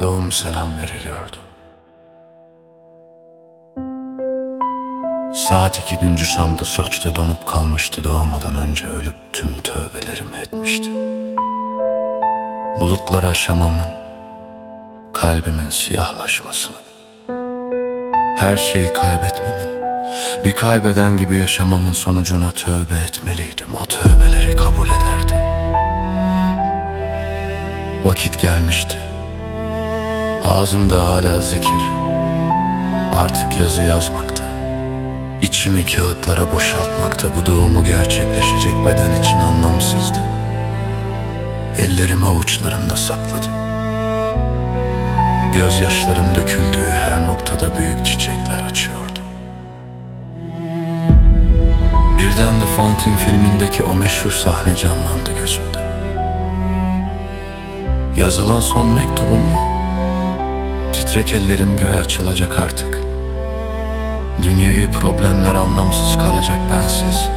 doğum selam veriliyordu. Saat iki güncü Şam'da Söğüt'te donup kalmıştı doğmadan önce ölüp tüm tövbelerimi etmişti. Bulutlara şamamın, kalbimin siyahlaşmasını, her şeyi kaybetmemin, bir kaybeden gibi yaşamamın sonucuna tövbe etmeliydim. O tövbeleri kabul ederdi. Vakit gelmişti. Ağzımda hala zikir. Artık yazı yazmakta. İçimi kağıtlara boşaltmakta bu doğumu gerçekleşecek beden için anlamsızdı. Ellerimi avuçlarımda sakladım. Gözyaşlarım döküldüğü her noktada büyük çiçekler açıyordu. Birden de Fountain filmindeki o meşhur sahne canlandı gözümde. Yazılan son mektubum mu? Titrek ellerim göğe açılacak artık. Dünyayı problemler anlamsız kalacak bensiz.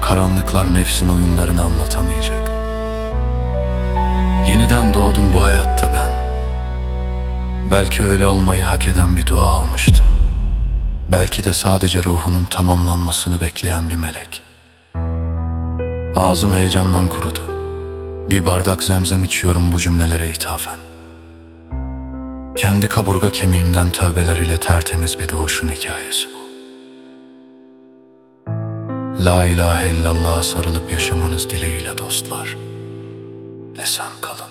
Karanlıklar nefsin oyunlarını anlatamayacak. Yeniden doğdum bu hayatta ben. Belki öyle olmayı hak eden bir dua almıştım. Belki de sadece ruhunun tamamlanmasını bekleyen bir melek. Ağzım heyecandan kurudu. Bir bardak zemzem içiyorum bu cümlelere ithafen. Kendi kaburga kemiğimden tövbeler ile tertemiz bir doğuşun hikayesi bu. La ilahe illallah sarılıp yaşamanız dileğiyle dostlar. Esen kalın.